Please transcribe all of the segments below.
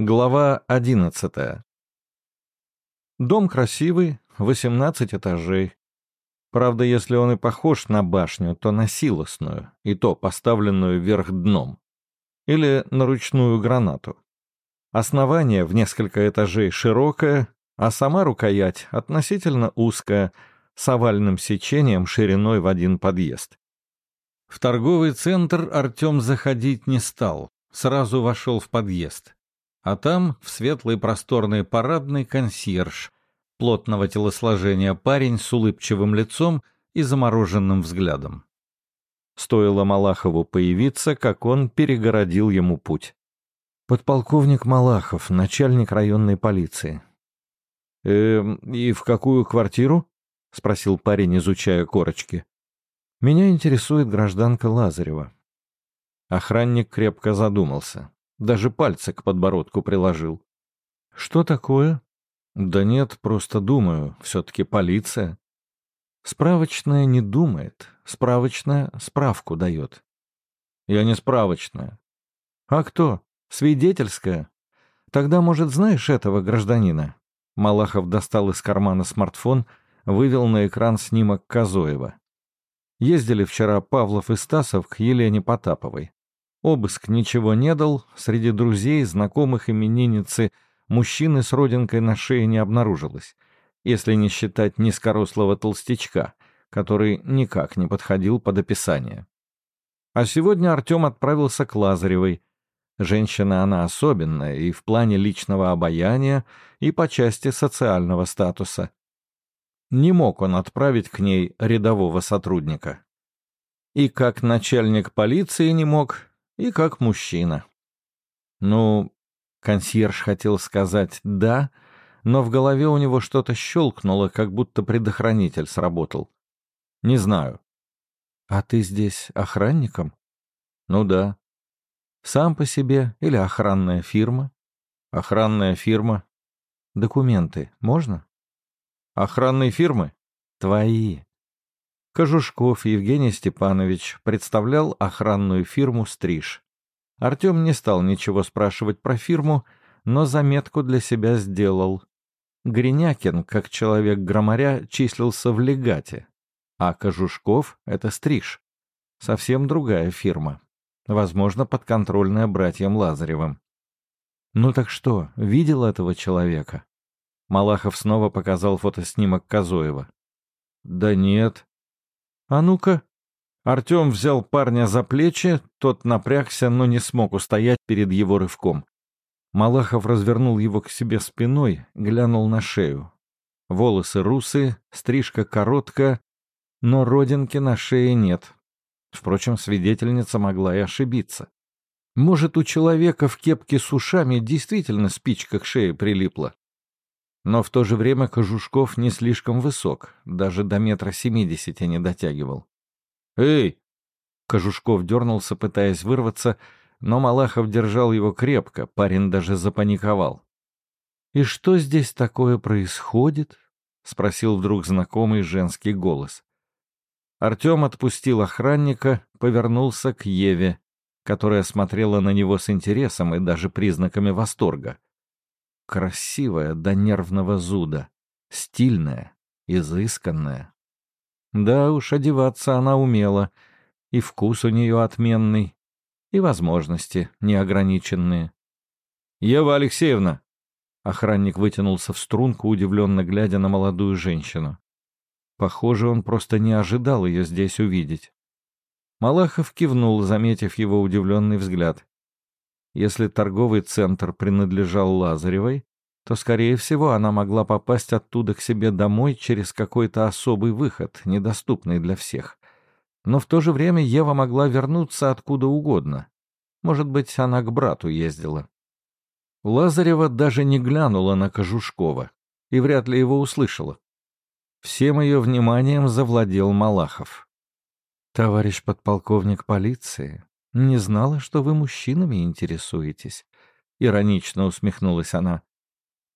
Глава одиннадцатая. Дом красивый, 18 этажей. Правда, если он и похож на башню, то на силосную, и то поставленную вверх дном. Или на ручную гранату. Основание в несколько этажей широкое, а сама рукоять относительно узкая, с овальным сечением шириной в один подъезд. В торговый центр Артем заходить не стал, сразу вошел в подъезд а там, в светлый просторный парадный, консьерж, плотного телосложения парень с улыбчивым лицом и замороженным взглядом. Стоило Малахову появиться, как он перегородил ему путь. «Подполковник Малахов, начальник районной полиции». «Э, и в какую квартиру?» — спросил парень, изучая корочки. «Меня интересует гражданка Лазарева». Охранник крепко задумался. Даже пальцы к подбородку приложил. «Что такое?» «Да нет, просто думаю. Все-таки полиция». «Справочная не думает. Справочная справку дает». «Я не справочная». «А кто? Свидетельская? Тогда, может, знаешь этого гражданина?» Малахов достал из кармана смартфон, вывел на экран снимок Козоева. Ездили вчера Павлов и Стасов к Елене Потаповой. Обыск ничего не дал, среди друзей, знакомых именинницы мужчины с родинкой на шее не обнаружилось, если не считать низкорослого толстячка, который никак не подходил под описание. А сегодня Артем отправился к Лазаревой. Женщина она особенная и в плане личного обаяния, и по части социального статуса. Не мог он отправить к ней рядового сотрудника. И как начальник полиции не мог, и как мужчина. Ну, консьерж хотел сказать «да», но в голове у него что-то щелкнуло, как будто предохранитель сработал. Не знаю. А ты здесь охранником? Ну да. Сам по себе или охранная фирма? Охранная фирма. Документы можно? Охранные фирмы? Твои. Кожушков Евгений Степанович представлял охранную фирму «Стриж». Артем не стал ничего спрашивать про фирму, но заметку для себя сделал. Гринякин, как человек громаря, числился в легате, а Кожушков — это «Стриж». Совсем другая фирма. Возможно, подконтрольная братьям Лазаревым. «Ну так что, видел этого человека?» Малахов снова показал фотоснимок Козоева. «Да нет», «А ну-ка!» Артем взял парня за плечи, тот напрягся, но не смог устоять перед его рывком. Малахов развернул его к себе спиной, глянул на шею. Волосы русые, стрижка короткая, но родинки на шее нет. Впрочем, свидетельница могла и ошибиться. Может, у человека в кепке с ушами действительно спичка к шее прилипла. Но в то же время Кожушков не слишком высок, даже до метра семидесяти не дотягивал. «Эй!» Кожушков дернулся, пытаясь вырваться, но Малахов держал его крепко, парень даже запаниковал. «И что здесь такое происходит?» — спросил вдруг знакомый женский голос. Артем отпустил охранника, повернулся к Еве, которая смотрела на него с интересом и даже признаками восторга. Красивая до нервного зуда, стильная, изысканная. Да уж, одеваться она умела, и вкус у нее отменный, и возможности неограниченные. «Ева Алексеевна!» Охранник вытянулся в струнку, удивленно глядя на молодую женщину. Похоже, он просто не ожидал ее здесь увидеть. Малахов кивнул, заметив его удивленный взгляд. Если торговый центр принадлежал Лазаревой, то, скорее всего, она могла попасть оттуда к себе домой через какой-то особый выход, недоступный для всех. Но в то же время Ева могла вернуться откуда угодно. Может быть, она к брату ездила. Лазарева даже не глянула на Кожушкова и вряд ли его услышала. Всем ее вниманием завладел Малахов. «Товарищ подполковник полиции, «Не знала, что вы мужчинами интересуетесь», — иронично усмехнулась она.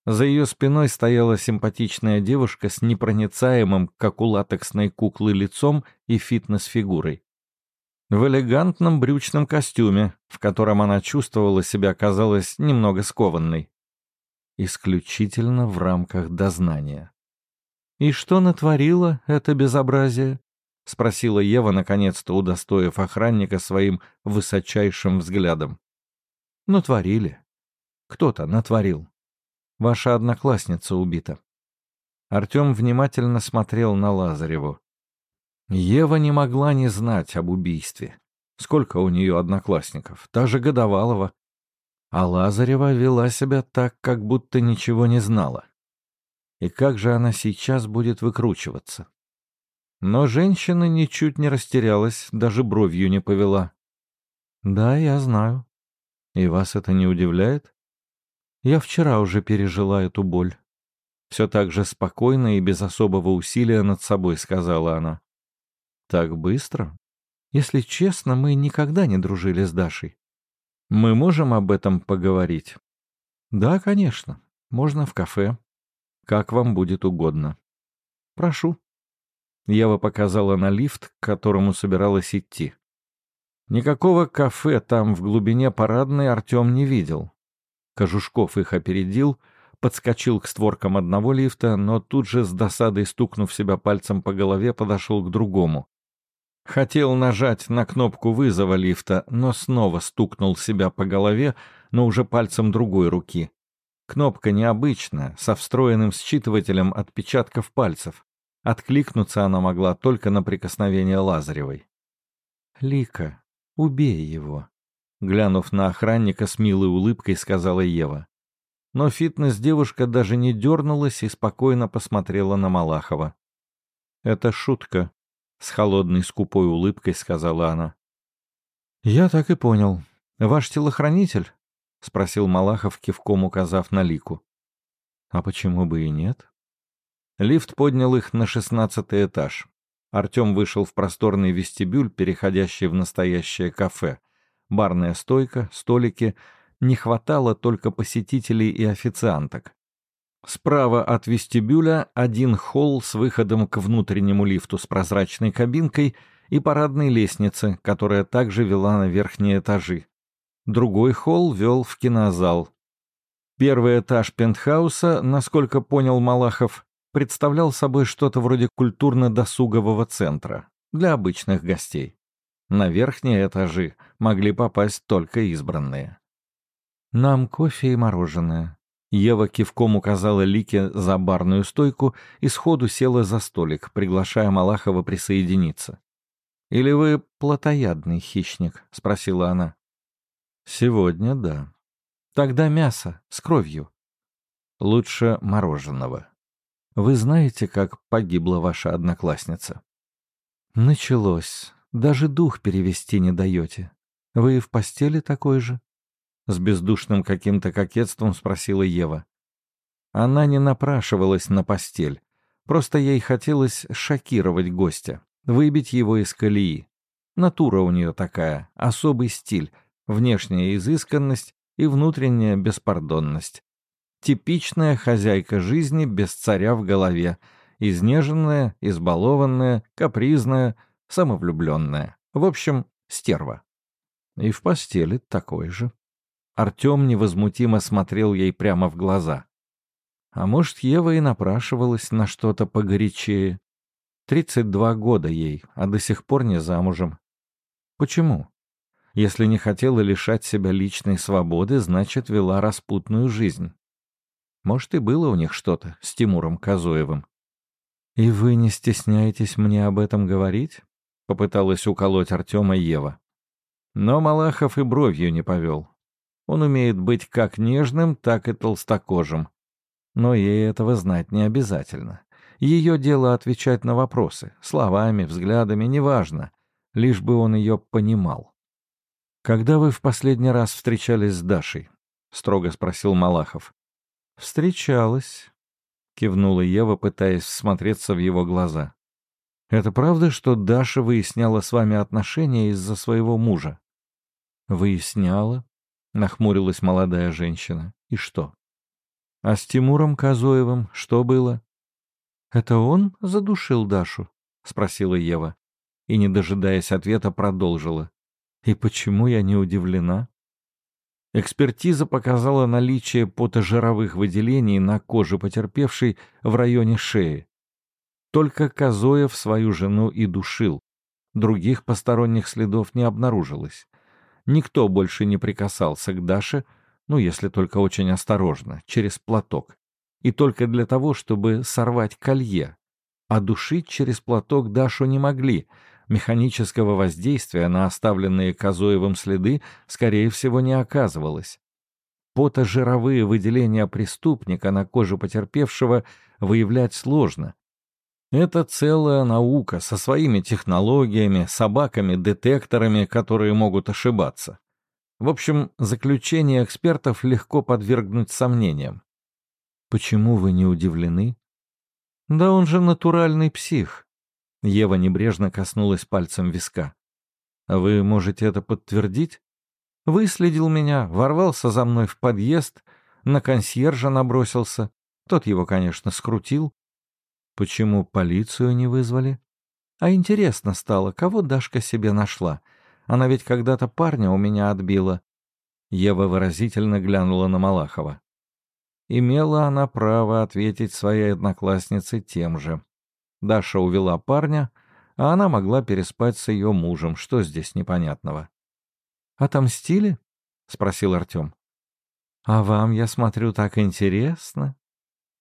За ее спиной стояла симпатичная девушка с непроницаемым, как у латексной куклы, лицом и фитнес-фигурой. в элегантном брючном костюме, в котором она чувствовала себя, казалось, немного скованной. Исключительно в рамках дознания. «И что натворило это безобразие?» — спросила Ева, наконец-то удостоив охранника своим высочайшим взглядом. «Натворили. Кто-то натворил. Ваша одноклассница убита». Артем внимательно смотрел на Лазареву. Ева не могла не знать об убийстве. Сколько у нее одноклассников, та же Годовалова. А Лазарева вела себя так, как будто ничего не знала. И как же она сейчас будет выкручиваться? Но женщина ничуть не растерялась, даже бровью не повела. «Да, я знаю. И вас это не удивляет? Я вчера уже пережила эту боль». Все так же спокойно и без особого усилия над собой сказала она. Так быстро? Если честно, мы никогда не дружили с Дашей. Мы можем об этом поговорить? Да, конечно. Можно в кафе. Как вам будет угодно. Прошу. Ева показала на лифт, к которому собиралась идти. Никакого кафе там в глубине парадной Артем не видел. Кожушков их опередил, подскочил к створкам одного лифта, но тут же с досадой стукнув себя пальцем по голове, подошел к другому. Хотел нажать на кнопку вызова лифта, но снова стукнул себя по голове, но уже пальцем другой руки. Кнопка необычная, со встроенным считывателем отпечатков пальцев. Откликнуться она могла только на прикосновение Лазаревой. «Лика, убей его», — глянув на охранника с милой улыбкой, сказала Ева. Но фитнес-девушка даже не дернулась и спокойно посмотрела на Малахова. «Это шутка», с холодной скупой улыбкой сказала она. «Я так и понял. Ваш телохранитель?» — спросил Малахов, кивком указав на Лику. «А почему бы и нет?» Лифт поднял их на шестнадцатый этаж. Артем вышел в просторный вестибюль, переходящий в настоящее кафе. Барная стойка, столики. Не хватало только посетителей и официанток. Справа от вестибюля один холл с выходом к внутреннему лифту с прозрачной кабинкой и парадной лестнице, которая также вела на верхние этажи. Другой холл вел в кинозал. Первый этаж пентхауса, насколько понял Малахов, представлял собой что-то вроде культурно-досугового центра для обычных гостей. На верхние этажи могли попасть только избранные. «Нам кофе и мороженое», Ева кивком указала Лике за барную стойку и сходу села за столик, приглашая Малахова присоединиться. «Или вы плотоядный хищник?» — спросила она. «Сегодня да. Тогда мясо с кровью. Лучше мороженого. Вы знаете, как погибла ваша одноклассница?» «Началось. Даже дух перевести не даете. Вы в постели такой же?» С бездушным каким-то кокетством спросила Ева. Она не напрашивалась на постель. Просто ей хотелось шокировать гостя, выбить его из колеи. Натура у нее такая, особый стиль, внешняя изысканность и внутренняя беспардонность. Типичная хозяйка жизни без царя в голове, изнеженная, избалованная, капризная, самовлюбленная. В общем, стерва. И в постели такой же. Артем невозмутимо смотрел ей прямо в глаза. А может, Ева и напрашивалась на что-то погорячее. Тридцать два года ей, а до сих пор не замужем. Почему? Если не хотела лишать себя личной свободы, значит, вела распутную жизнь. Может, и было у них что-то с Тимуром Казоевым. «И вы не стесняетесь мне об этом говорить?» — попыталась уколоть Артема Ева. Но Малахов и бровью не повел. Он умеет быть как нежным, так и толстокожим. Но ей этого знать не обязательно. Ее дело отвечать на вопросы, словами, взглядами, неважно, лишь бы он ее понимал. «Когда вы в последний раз встречались с Дашей?» — строго спросил Малахов. «Встречалась», — кивнула Ева, пытаясь всмотреться в его глаза. «Это правда, что Даша выясняла с вами отношения из-за своего мужа?» «Выясняла», — нахмурилась молодая женщина. «И что?» «А с Тимуром Казоевым что было?» «Это он задушил Дашу?» — спросила Ева. и, не дожидаясь ответа, продолжила. «И почему я не удивлена?» Экспертиза показала наличие потожировых выделений на коже потерпевшей в районе шеи. Только Козоев свою жену и душил. Других посторонних следов не обнаружилось. Никто больше не прикасался к Даше, ну, если только очень осторожно, через платок. И только для того, чтобы сорвать колье. А душить через платок Дашу не могли. Механического воздействия на оставленные Козоевым следы, скорее всего, не оказывалось. Потожировые выделения преступника на коже потерпевшего выявлять сложно, это целая наука со своими технологиями, собаками-детекторами, которые могут ошибаться. В общем, заключение экспертов легко подвергнуть сомнениям. Почему вы не удивлены? Да он же натуральный псих. Ева небрежно коснулась пальцем виска. Вы можете это подтвердить? Выследил меня, ворвался за мной в подъезд, на консьержа набросился. Тот его, конечно, скрутил, Почему полицию не вызвали? А интересно стало, кого Дашка себе нашла? Она ведь когда-то парня у меня отбила. Ева выразительно глянула на Малахова. Имела она право ответить своей однокласснице тем же. Даша увела парня, а она могла переспать с ее мужем. Что здесь непонятного? «Отомстили?» — спросил Артем. «А вам, я смотрю, так интересно?»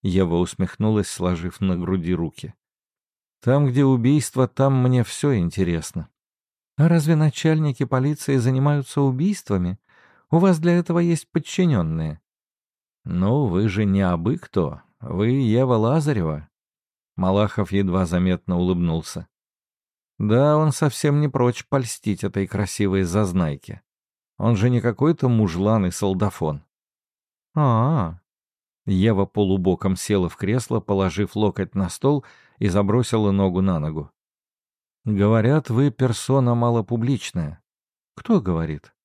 Ева усмехнулась, сложив на груди руки. «Там, где убийство, там мне все интересно». «А разве начальники полиции занимаются убийствами? У вас для этого есть подчиненные». «Ну, вы же не абы кто. Вы Ева Лазарева». Малахов едва заметно улыбнулся. «Да, он совсем не прочь польстить этой красивой зазнайке. Он же не какой-то мужлан и солдафон». «А, Ева полубоком села в кресло, положив локоть на стол и забросила ногу на ногу. «Говорят, вы персона малопубличная». «Кто говорит?»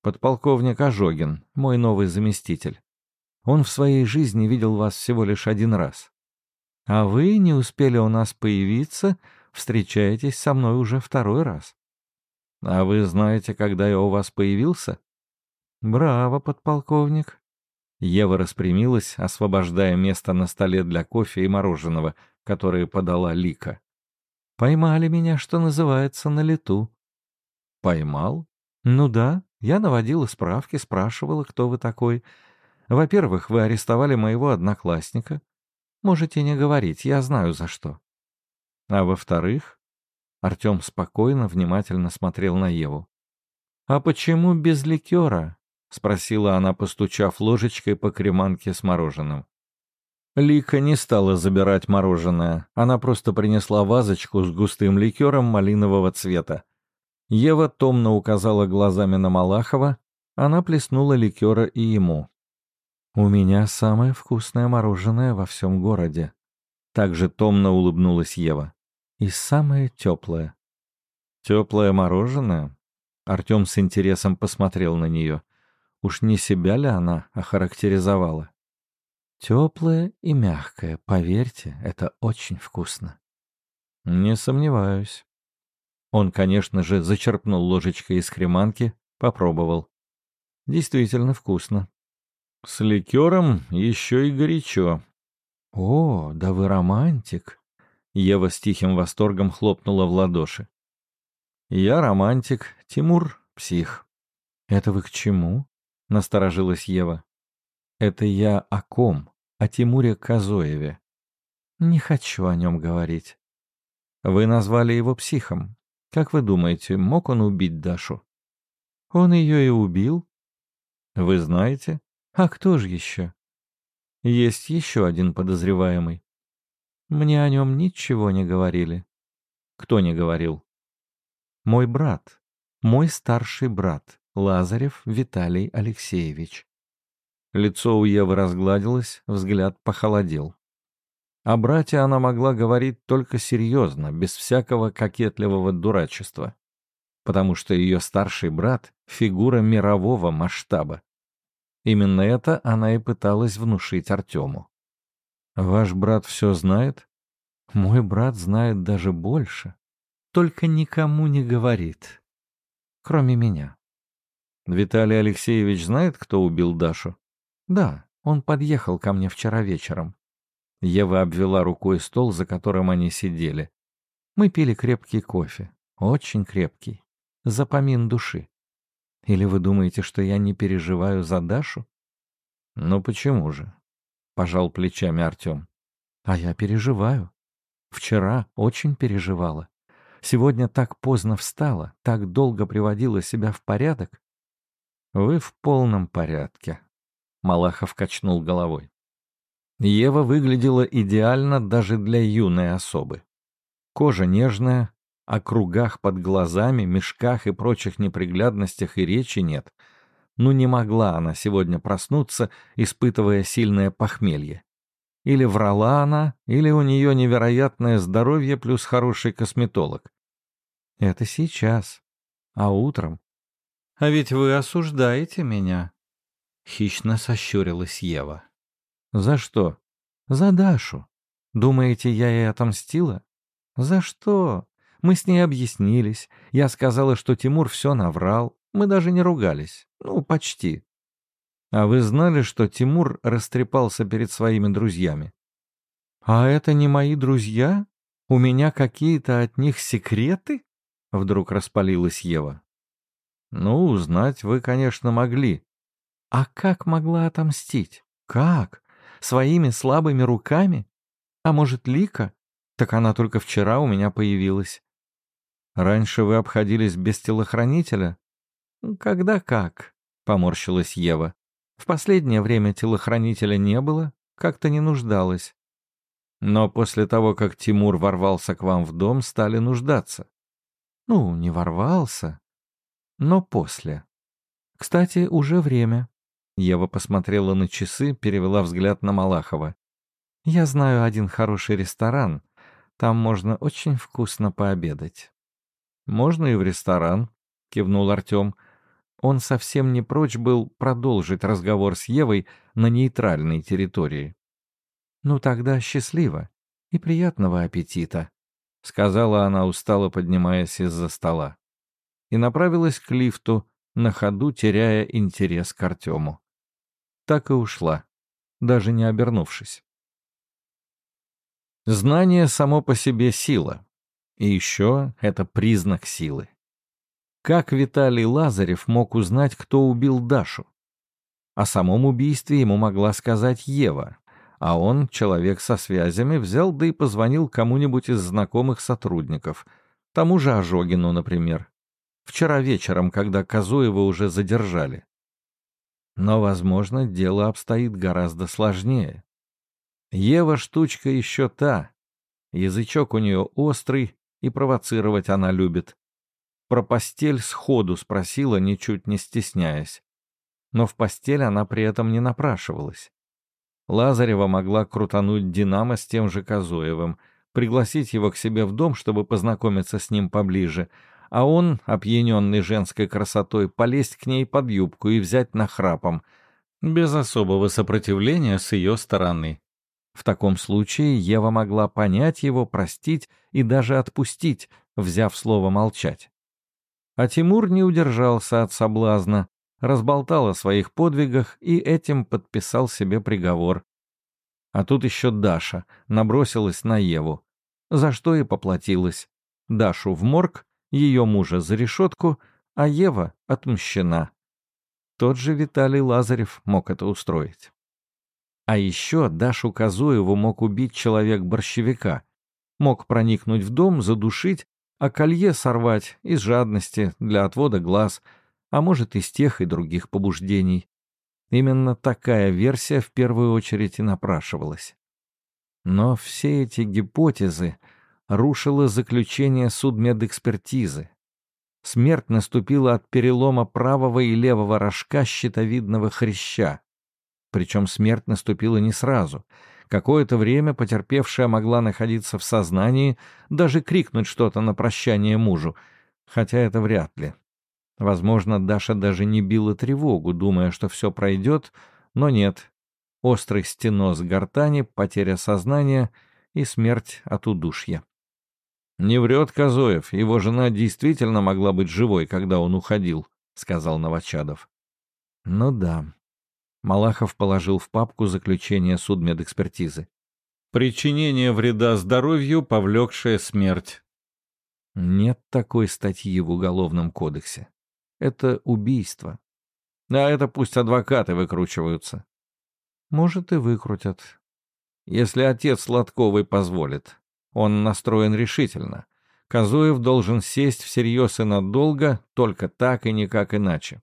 «Подполковник Ожогин, мой новый заместитель. Он в своей жизни видел вас всего лишь один раз. А вы не успели у нас появиться, встречаетесь со мной уже второй раз. А вы знаете, когда я у вас появился?» «Браво, подполковник. Ева распрямилась, освобождая место на столе для кофе и мороженого, которое подала Лика. «Поймали меня, что называется, на лету». «Поймал?» «Ну да, я наводила справки, спрашивала, кто вы такой. Во-первых, вы арестовали моего одноклассника. Можете не говорить, я знаю за что. А во-вторых...» Артем спокойно, внимательно смотрел на Еву. «А почему без ликера?» — спросила она, постучав ложечкой по креманке с мороженым. Лика не стала забирать мороженое, она просто принесла вазочку с густым ликером малинового цвета. Ева томно указала глазами на Малахова, она плеснула ликера и ему. «У меня самое вкусное мороженое во всем городе», — также томно улыбнулась Ева. «И самое теплое». «Теплое мороженое?» Артем с интересом посмотрел на нее. Уж не себя ли она охарактеризовала? Теплое и мягкое, поверьте, это очень вкусно. Не сомневаюсь. Он, конечно же, зачерпнул ложечкой из креманки, попробовал. Действительно вкусно. С ликером еще и горячо. О, да вы романтик. Ева с тихим восторгом хлопнула в ладоши. Я романтик, Тимур — псих. Это вы к чему? Насторожилась Ева. Это я о ком? О Тимуре Казоеве. Не хочу о нем говорить. Вы назвали его психом. Как вы думаете, мог он убить Дашу? Он ее и убил. Вы знаете? А кто же еще? Есть еще один подозреваемый. Мне о нем ничего не говорили. Кто не говорил? Мой брат. Мой старший брат. Лазарев Виталий Алексеевич. Лицо у Евы разгладилось, взгляд похолодел. О брате она могла говорить только серьезно, без всякого кокетливого дурачества, потому что ее старший брат — фигура мирового масштаба. Именно это она и пыталась внушить Артему. «Ваш брат все знает?» «Мой брат знает даже больше. только никому не говорит. Кроме меня. Виталий Алексеевич знает, кто убил Дашу? Да, он подъехал ко мне вчера вечером. Ева обвела рукой стол, за которым они сидели. Мы пили крепкий кофе. Очень крепкий. За помин души. Или вы думаете, что я не переживаю за Дашу? Ну почему же? Пожал плечами Артем. А я переживаю. Вчера очень переживала. Сегодня так поздно встала, так долго приводила себя в порядок. Вы в полном порядке. Малахов качнул головой. Ева выглядела идеально даже для юной особы. Кожа нежная, о кругах под глазами, мешках и прочих неприглядностях и речи нет. Ну не могла она сегодня проснуться, испытывая сильное похмелье. Или врала она, или у нее невероятное здоровье плюс хороший косметолог. Это сейчас. А утром? А ведь вы осуждаете меня. Хищно сощурилась Ева. За что? За Дашу. Думаете, я ей отомстила? За что? Мы с ней объяснились. Я сказала, что Тимур все наврал. Мы даже не ругались. Ну, почти. А вы знали, что Тимур растрепался перед своими друзьями? А это не мои друзья? У меня какие-то от них секреты? Вдруг распалилась Ева. Ну, узнать вы, конечно, могли. А как могла отомстить? Как? Своими слабыми руками? А может, Лика? Так она только вчера у меня появилась. Раньше вы обходились без телохранителя? Когда как? Поморщилась Ева. В последнее время телохранителя не было, как-то не нуждалась. Но после того, как Тимур ворвался к вам в дом, стали нуждаться. Ну, не ворвался, но после. Кстати, уже время. Ева посмотрела на часы, перевела взгляд на Малахова. Я знаю один хороший ресторан. Там можно очень вкусно пообедать. Можно и в ресторан, кивнул Артем. Он совсем не прочь был продолжить разговор с Евой на нейтральной территории. «Ну тогда счастливо и приятного аппетита», — сказала она, устало поднимаясь из-за стола. И направилась к лифту, на ходу теряя интерес к Артему. Так и ушла, даже не обернувшись. Знание само по себе сила. И еще это признак силы. Как Виталий Лазарев мог узнать, кто убил Дашу? О самом убийстве ему могла сказать Ева, а он, человек со связями, взял да и позвонил кому-нибудь из знакомых сотрудников, тому же Ожогину, например. Вчера вечером, когда Козуева уже задержали. Но, возможно, дело обстоит гораздо сложнее. Ева штучка еще та. Язычок у нее острый, и провоцировать она любит. Про постель сходу спросила, ничуть не стесняясь. Но в постель она при этом не напрашивалась. Лазарева могла крутануть Динамо с тем же Козоевым, пригласить его к себе в дом, чтобы познакомиться с ним поближе, а он, опьяненный женской красотой, полезть к ней под юбку и взять нахрапом, без особого сопротивления с ее стороны. В таком случае Ева могла понять его, простить и даже отпустить, взяв слово молчать. А Тимур не удержался от соблазна, разболтал о своих подвигах и этим подписал себе приговор. А тут еще Даша набросилась на Еву, за что и поплатилась. Дашу в морг, ее мужа за решетку, а Ева отмщена. Тот же Виталий Лазарев мог это устроить. А еще Дашу Козуеву мог убить человек-борщевика, мог проникнуть в дом, задушить а колье сорвать из жадности для отвода глаз, а может, из тех и других побуждений. Именно такая версия в первую очередь и напрашивалась. Но все эти гипотезы рушило заключение судмедэкспертизы. Смерть наступила от перелома правого и левого рожка щитовидного хряща. Причем смерть наступила не сразу — Какое-то время потерпевшая могла находиться в сознании, даже крикнуть что-то на прощание мужу, хотя это вряд ли. Возможно, Даша даже не била тревогу, думая, что все пройдет, но нет. Острый стеноз гортани, потеря сознания и смерть от удушья. «Не врет Козоев, его жена действительно могла быть живой, когда он уходил», — сказал Новочадов. «Ну да». Малахов положил в папку заключение судмедэкспертизы. «Причинение вреда здоровью, повлекшее смерть». Нет такой статьи в Уголовном кодексе. Это убийство. А это пусть адвокаты выкручиваются. Может, и выкрутят. Если отец Сладковой позволит. Он настроен решительно. Козуев должен сесть всерьез и надолго, только так и никак иначе.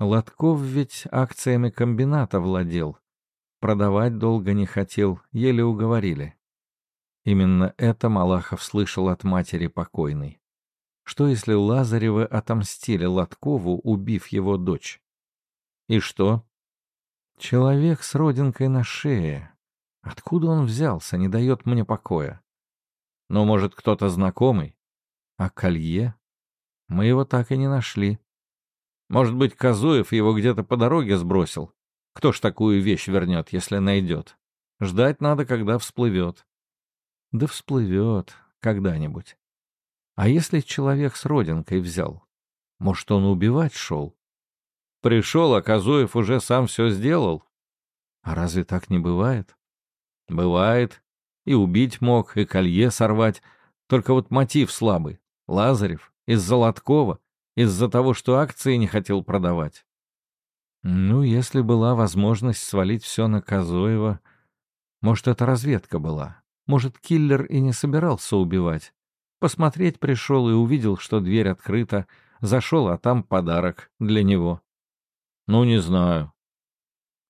Лотков ведь акциями комбината владел. Продавать долго не хотел, еле уговорили. Именно это Малахов слышал от матери покойной. Что если Лазаревы отомстили Лоткову, убив его дочь? И что? Человек с родинкой на шее. Откуда он взялся, не дает мне покоя. Но, может, кто-то знакомый? А колье? Мы его так и не нашли. Может быть, Козуев его где-то по дороге сбросил? Кто ж такую вещь вернет, если найдет? Ждать надо, когда всплывет. Да всплывет когда-нибудь. А если человек с родинкой взял? Может, он убивать шел? Пришел, а Козуев уже сам все сделал. А разве так не бывает? Бывает. И убить мог, и колье сорвать. Только вот мотив слабый. Лазарев. Из-за Лоткова. Из-за того, что акции не хотел продавать. Ну, если была возможность свалить все на Козоева... Может, это разведка была. Может, киллер и не собирался убивать. Посмотреть пришел и увидел, что дверь открыта. Зашел, а там подарок для него. Ну, не знаю.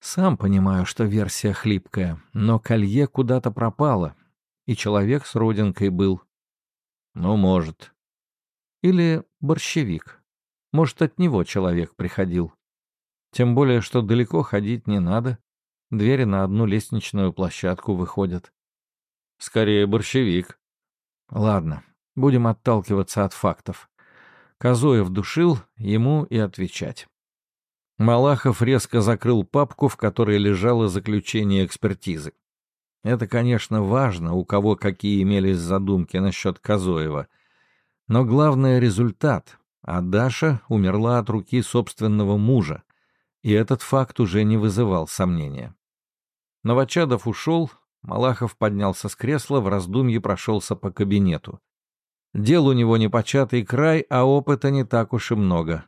Сам понимаю, что версия хлипкая, но колье куда-то пропало, и человек с родинкой был. Ну, может. Или борщевик. Может, от него человек приходил. Тем более, что далеко ходить не надо. Двери на одну лестничную площадку выходят. Скорее, борщевик. Ладно, будем отталкиваться от фактов. Козоев душил, ему и отвечать. Малахов резко закрыл папку, в которой лежало заключение экспертизы. Это, конечно, важно, у кого какие имелись задумки насчет Козоева. Но главное — результат. А Даша умерла от руки собственного мужа, и этот факт уже не вызывал сомнения. Новочадов ушел, Малахов поднялся с кресла, в раздумье прошелся по кабинету. Дел у него непочатый край, а опыта не так уж и много.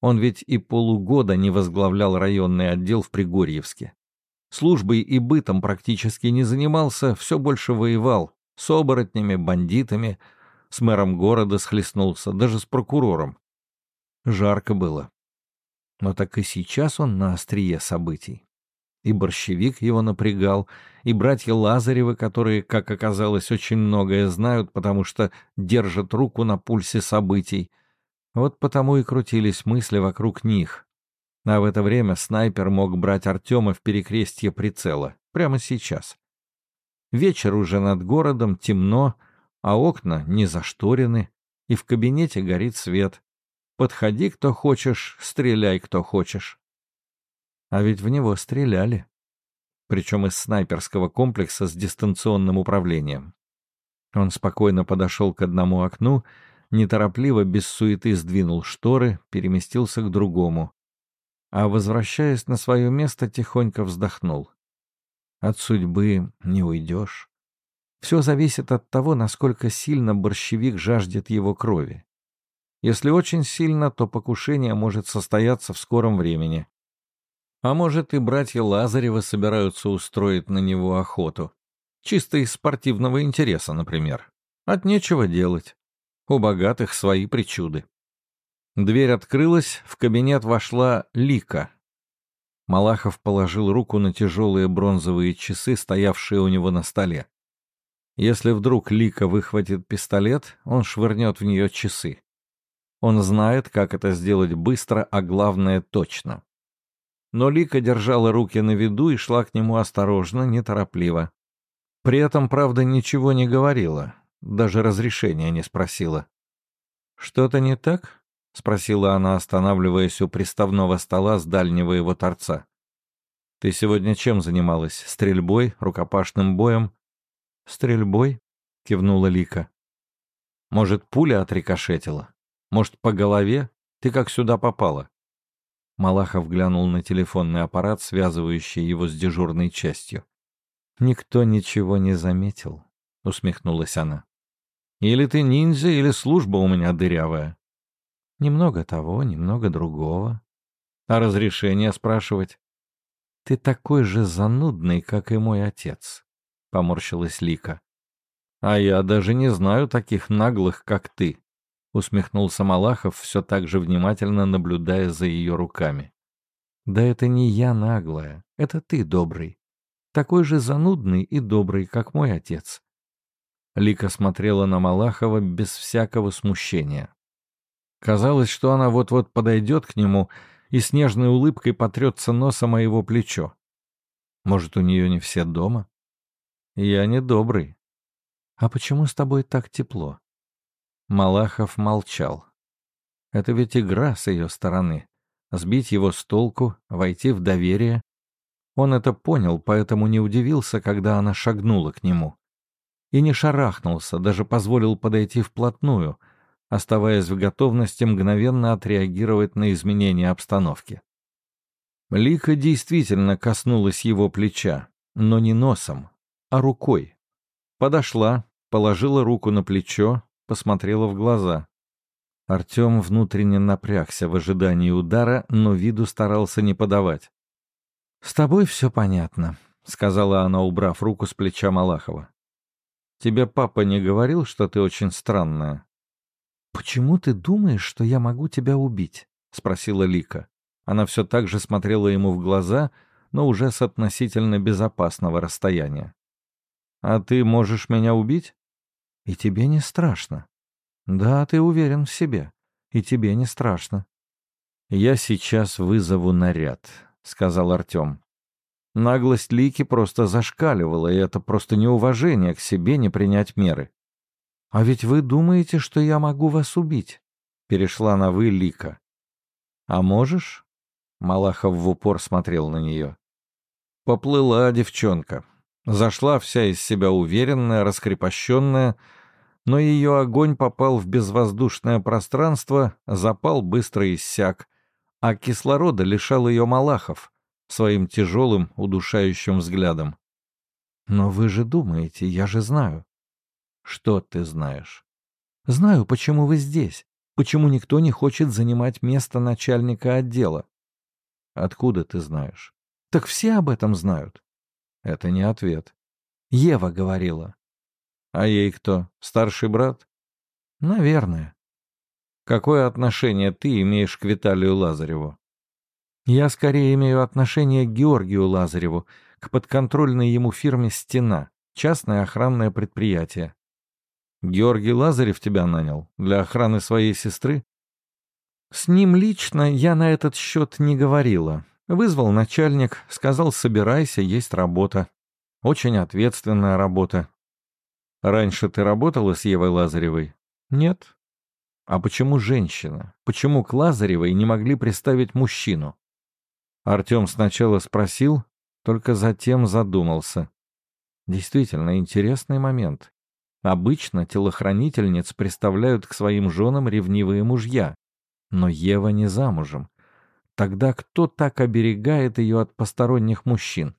Он ведь и полугода не возглавлял районный отдел в Пригорьевске. Службой и бытом практически не занимался, все больше воевал. С оборотнями, бандитами, с мэром города схлестнулся, даже с прокурором. Жарко было. Но так и сейчас он на острие событий. И борщевик его напрягал, и братья Лазаревы, которые, как оказалось, очень многое знают, потому что держат руку на пульсе событий — вот потому и крутились мысли вокруг них. А в это время снайпер мог брать Артема в перекрестье прицела. Прямо сейчас. Вечер уже над городом, темно, а окна не зашторены, и в кабинете горит свет. Подходи, кто хочешь, стреляй, кто хочешь. А ведь в него стреляли. Причем из снайперского комплекса с дистанционным управлением. Он спокойно подошел к одному окну неторопливо, без суеты сдвинул шторы, переместился к другому. А, возвращаясь на свое место, тихонько вздохнул. От судьбы не уйдешь. Все зависит от того, насколько сильно борщевик жаждет его крови. Если очень сильно, то покушение может состояться в скором времени. А может, и братья Лазарева собираются устроить на него охоту. Чисто из спортивного интереса, например. От нечего делать. У богатых свои причуды. Дверь открылась, в кабинет вошла Лика. Малахов положил руку на тяжелые бронзовые часы, стоявшие у него на столе. Если вдруг Лика выхватит пистолет, он швырнет в нее часы. Он знает, как это сделать быстро, а главное — точно. Но Лика держала руки на виду и шла к нему осторожно, неторопливо. При этом, правда, ничего не говорила, даже разрешения не спросила. «Что-то не так?» — спросила она, останавливаясь у приставного стола с дальнего его торца. «Ты сегодня чем занималась? Стрельбой? Рукопашным боем?» «Стрельбой?» — кивнула Лика. Может, пуля отрикошетила? Может, по голове? Ты как сюда попала?» Малахов глянул на телефонный аппарат, связывающий его с дежурной частью. «Никто ничего не заметил», — усмехнулась она. «Или ты ниндзя, или служба у меня дырявая». «Немного того, немного другого». «А разрешение спрашивать?» «Ты такой же занудный, как и мой отец», — поморщилась Лика. «А я даже не знаю таких наглых, как ты», — усмехнулся Малахов, все так же внимательно наблюдая за ее руками. «Да это не я наглая, это ты добрый. Такой же занудный и добрый, как мой отец». Лика смотрела на Малахова без всякого смущения. Казалось, что она вот-вот подойдет к нему и с нежной улыбкой потрется носом о его плечо. Может, у нее не все дома? Я не добрый, «А почему с тобой так тепло?» Малахов молчал. Это ведь игра с ее стороны. Сбить его с толку, войти в доверие. Он это понял, поэтому не удивился, когда она шагнула к нему. И не шарахнулся, даже позволил подойти вплотную, оставаясь в готовности мгновенно отреагировать на изменения обстановки. Лика действительно коснулась его плеча, но не носом, а рукой, Подошла, положила руку на плечо, посмотрела в глаза. Артем внутренне напрягся в ожидании удара, но виду старался не подавать. «С тобой все понятно», — сказала она, убрав руку с плеча Малахова. «Тебе папа не говорил, что ты очень странная?» «Почему ты думаешь, что я могу тебя убить?» — спросила Лика. Она все так же смотрела ему в глаза, но уже с относительно безопасного расстояния. А ты можешь меня убить? И тебе не страшно. Да, ты уверен в себе. И тебе не страшно. Я сейчас вызову наряд, сказал Артем. Наглость Лики просто зашкаливала, и это просто неуважение к себе не принять меры. «А ведь вы думаете, что я могу вас убить?» Перешла на «вы» Лика. «А можешь?» Малахов в упор смотрел на нее. Поплыла девчонка. Зашла вся из себя уверенная, раскрепощенная, но ее огонь попал в безвоздушное пространство, запал быстро иссяк, а кислорода лишал ее Малахов своим тяжелым, удушающим взглядом. «Но вы же думаете, я же знаю». «Что ты знаешь?» «Знаю, почему вы здесь, почему никто не хочет занимать место начальника отдела». «Откуда ты знаешь?» «Так все об этом знают». Это не ответ. Ева говорила. А ей кто? Старший брат? Наверное. Какое отношение ты имеешь к Виталию Лазареву? Я скорее имею отношение к Георгию Лазареву, к подконтрольной ему фирме «Стена», частное охранное предприятие. Георгий Лазарев тебя нанял для охраны своей сестры? С ним лично я на этот счет не говорила. Вызвал начальник, сказал, собирайся, есть работа. Очень ответственная работа. Раньше ты работала с Евой Лазаревой? Нет. А почему женщина? Почему к Лазаревой не могли представить мужчину? Артем сначала спросил, только затем задумался. Действительно, интересный момент. Обычно телохранительниц представляют к своим женам ревнивые мужья. Но Ева не замужем. Тогда кто так оберегает ее от посторонних мужчин?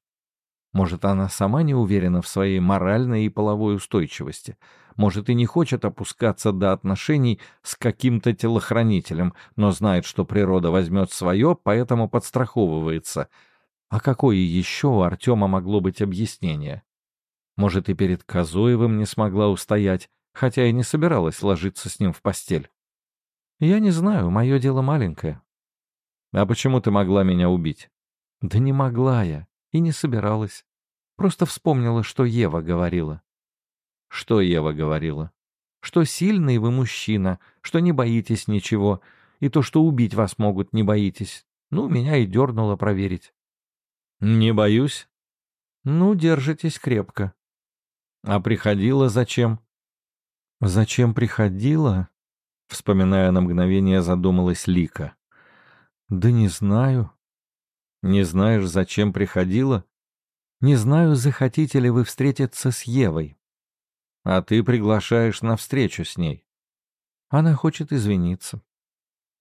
Может, она сама не уверена в своей моральной и половой устойчивости. Может, и не хочет опускаться до отношений с каким-то телохранителем, но знает, что природа возьмет свое, поэтому подстраховывается. А какое еще у Артема могло быть объяснение? Может, и перед Козоевым не смогла устоять, хотя и не собиралась ложиться с ним в постель. Я не знаю, мое дело маленькое. А почему ты могла меня убить? Да не могла я и не собиралась. Просто вспомнила, что Ева говорила. Что Ева говорила? Что сильный вы мужчина, что не боитесь ничего, и то, что убить вас могут, не боитесь. Ну, меня и дернуло проверить. Не боюсь. Ну, держитесь крепко. А приходила зачем? Зачем приходила? Вспоминая на мгновение, задумалась Лика. Да не знаю. Не знаешь, зачем приходила? Не знаю, захотите ли вы встретиться с Евой. А ты приглашаешь на встречу с ней. Она хочет извиниться.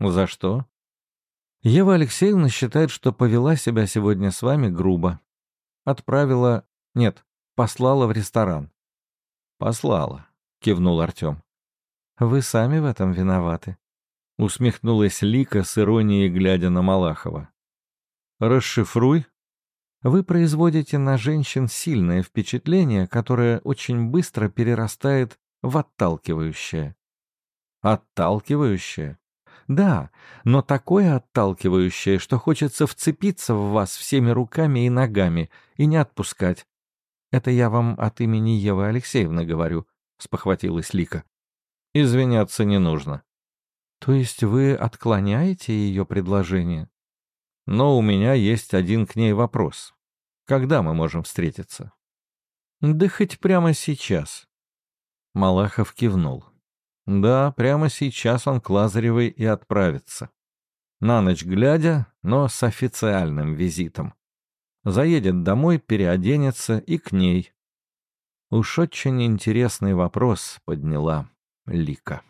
За что? Ева Алексеевна считает, что повела себя сегодня с вами грубо. Отправила... Нет, послала в ресторан. Послала, кивнул Артем. Вы сами в этом виноваты. Усмехнулась Лика с иронией, глядя на Малахова. Расшифруй. Вы производите на женщин сильное впечатление, которое очень быстро перерастает в отталкивающее. Отталкивающее? Да, но такое отталкивающее, что хочется вцепиться в вас всеми руками и ногами и не отпускать. Это я вам от имени Евы Алексеевны говорю, — спохватилась Лика. Извиняться не нужно. То есть вы отклоняете ее предложение? Но у меня есть один к ней вопрос. Когда мы можем встретиться? Да хоть прямо сейчас. Малахов кивнул. Да, прямо сейчас он к Лазаревой и отправится. На ночь глядя, но с официальным визитом. Заедет домой, переоденется и к ней. Уж очень интересный вопрос подняла Лика.